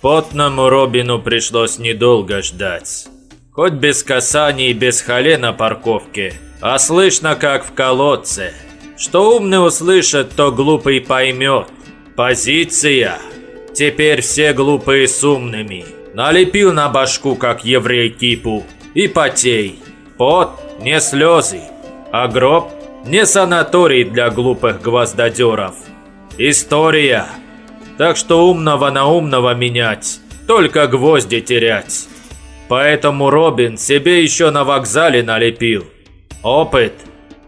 Потному Робину пришлось недолго ждать. Хоть без касаний и без хале на парковке, а слышно как в колодце. Что умный услышит, то глупый поймет. Позиция. Теперь все глупые с умными. Налепил на башку, как еврей кипу. И потей. Пот, не слезы. А гроб, не санаторий для глупых гвоздодеров. История. Так что умного на умного менять, только гвозди терять. Поэтому Робин себе еще на вокзале налепил. Опыт.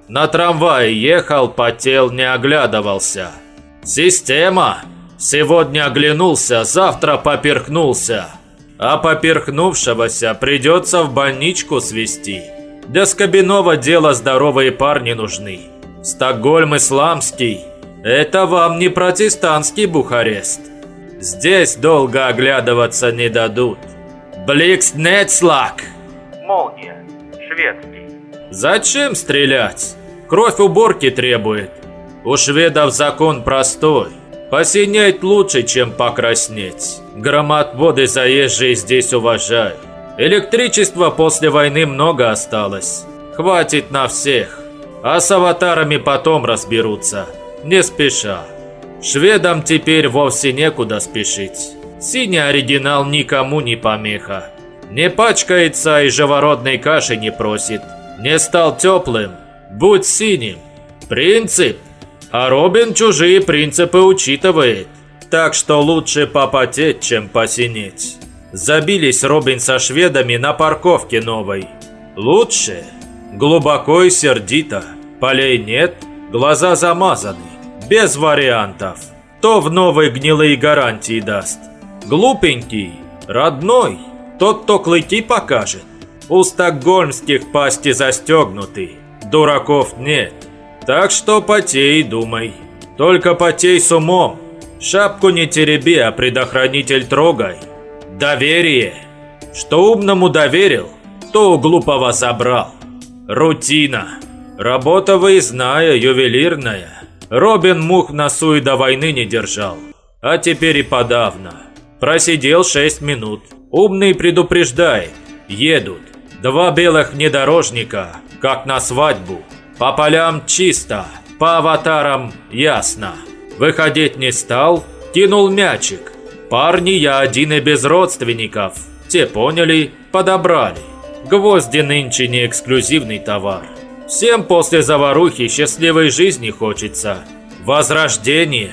На трамвае ехал, потел, не оглядывался. Система. Сегодня оглянулся, завтра поперхнулся. А поперхнувшегося придется в больничку свести. Для Скобинова дела здоровые парни нужны. Стокгольм исламский. Это вам не протестантский Бухарест. Здесь долго оглядываться не дадут. Бликснецлак. Молния. Шведский. Зачем стрелять? Кровь уборки требует. У шведов закон простой. Посинеть лучше, чем покраснеть. Громотводы заезжие здесь уважают. Электричества после войны много осталось. Хватит на всех. А с аватарами потом разберутся не спеша. Шведам теперь вовсе некуда спешить. Синий оригинал никому не помеха. Не пачкается и живородной каши не просит. Не стал теплым, будь синим. Принцип. А Робин чужие принципы учитывает. Так что лучше попотеть, чем посинеть. Забились Робин со шведами на парковке новой. Лучше. Глубоко и сердито. Полей нет, глаза замазаны без вариантов. То в новой гнилые гарантии даст. Глупенький, родной, тот, кто клыки покажет. У стокгольмских пасти застегнуты, дураков нет. Так что потей думай. Только потей с умом. Шапку не тереби, а предохранитель трогай. Доверие. Что умному доверил, то у глупого забрал. Рутина. Работа выездная, ювелирная. Робин мух в носу и до войны не держал. А теперь и подавно. Просидел 6 минут. Умный предупреждает. Едут. Два белых внедорожника, как на свадьбу. По полям чисто, по аватарам ясно. Выходить не стал, кинул мячик. Парни я один и без родственников. Те поняли, подобрали. Гвозди нынче не эксклюзивный товар. Всем после заварухи счастливой жизни хочется. Возрождение.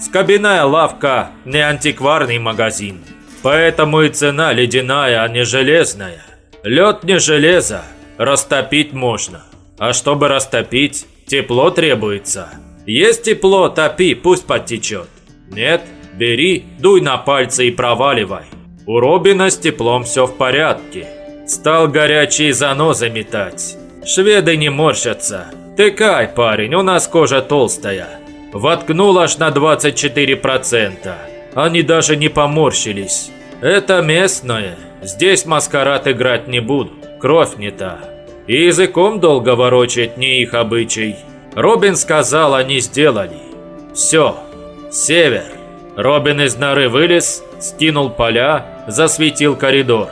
Скобяная лавка – не антикварный магазин. Поэтому и цена ледяная, а не железная. Лед не железо, растопить можно. А чтобы растопить, тепло требуется. Есть тепло, топи, пусть подтечет. Нет, бери, дуй на пальцы и проваливай. У Робина с теплом все в порядке. Стал горячие занозы метать. Шведы не морщатся. Тыкай, парень, у нас кожа толстая. Воткнул аж на 24%. Они даже не поморщились. Это местное. Здесь маскарад играть не будут. Кровь не та. И языком долго ворочать не их обычай. Робин сказал, они сделали. Все. Север. Робин из норы вылез, скинул поля, засветил коридор.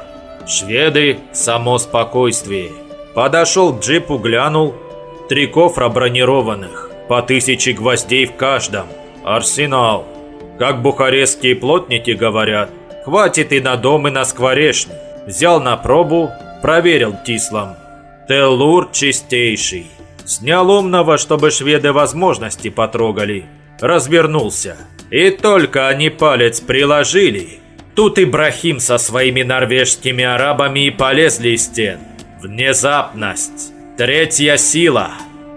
Шведы – само спокойствие. Подошел к джипу, глянул. Три кофра бронированных, по тысяче гвоздей в каждом. Арсенал. Как бухарестские плотники говорят, хватит и на дом, и на скворечник. Взял на пробу, проверил тислом. Теллур чистейший. Снял умного, чтобы шведы возможности потрогали. Развернулся. И только они палец приложили. Тут Ибрахим со своими норвежскими арабами и полезли из стен. Внезапность. Третья сила.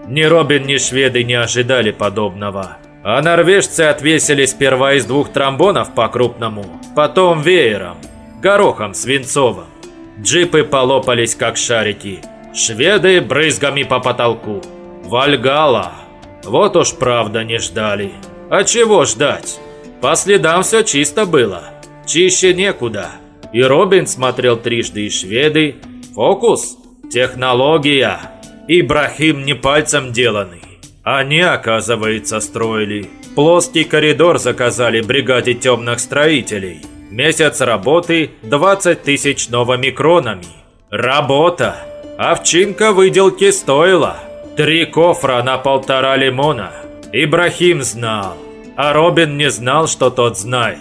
Ни Робин, ни шведы не ожидали подобного. А норвежцы отвесили сперва из двух тромбонов по-крупному, потом веером, горохом свинцовым. Джипы полопались как шарики. Шведы брызгами по потолку. Вальгала. Вот уж правда не ждали. А чего ждать? По следам все чисто было. Чище некуда. И Робин смотрел трижды и шведы, Фокус? Технология. Ибрахим не пальцем деланный. Они, оказывается, строили. Плоский коридор заказали бригаде темных строителей. Месяц работы 20 тысяч новыми кронами. Работа! Овчинка выделки стоила. Три кофра на полтора лимона. Ибрахим знал, а Робин не знал, что тот знает.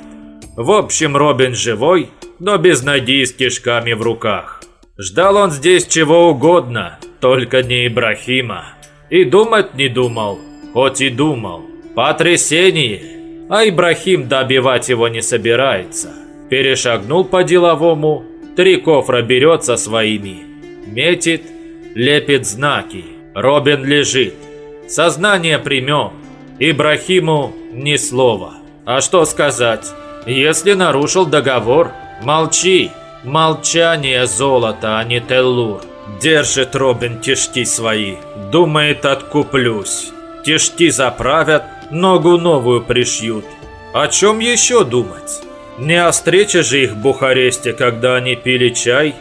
В общем, Робин живой, но без ноги с кишками в руках. Ждал он здесь чего угодно, только не Ибрахима. И думать не думал, хоть и думал. Потрясение! А Ибрахим добивать его не собирается. Перешагнул по-деловому, три кофра берет со своими. Метит, лепит знаки. Робин лежит. Сознание примем. Ибрахиму ни слова. А что сказать? Если нарушил договор, молчи. Молчание золото, а не теллур. Держит Робин тишки свои. Думает, откуплюсь. Тишки заправят, ногу новую пришьют. О чем еще думать? Не о встрече же их в Бухаресте, когда они пили чай,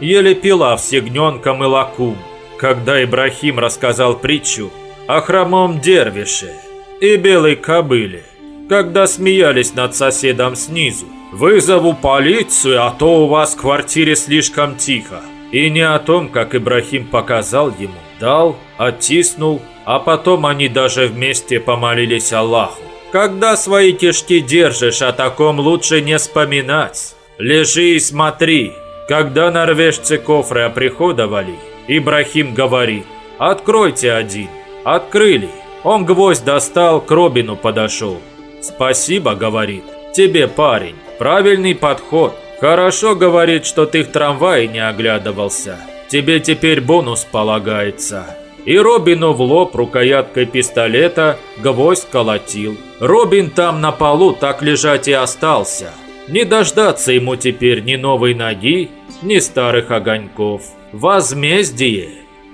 ели пила с ягненком и лакум, когда Ибрахим рассказал притчу о хромом дервише и белой кобыле когда смеялись над соседом снизу. «Вызову полицию, а то у вас в квартире слишком тихо». И не о том, как Ибрахим показал ему, дал, оттиснул, а потом они даже вместе помолились Аллаху. Когда свои кишки держишь, о таком лучше не вспоминать. Лежи и смотри. Когда норвежцы кофры оприходовали, Ибрахим говорит, откройте один. Открыли. Он гвоздь достал, к Робину подошел. «Спасибо», — говорит. «Тебе, парень, правильный подход. Хорошо, говорит, что ты в трамвае не оглядывался. Тебе теперь бонус полагается». И Робину в лоб рукояткой пистолета гвоздь колотил. Робин там на полу так лежать и остался. Не дождаться ему теперь ни новой ноги, ни старых огоньков. Возмездие.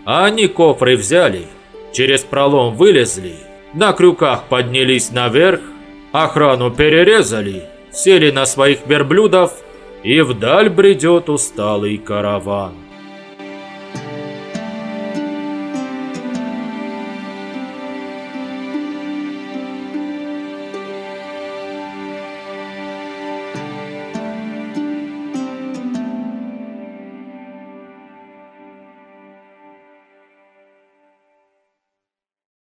А они кофры взяли, через пролом вылезли, на крюках поднялись наверх, Охрану перерезали, сели на своих верблюдов, и вдаль бредет усталый караван.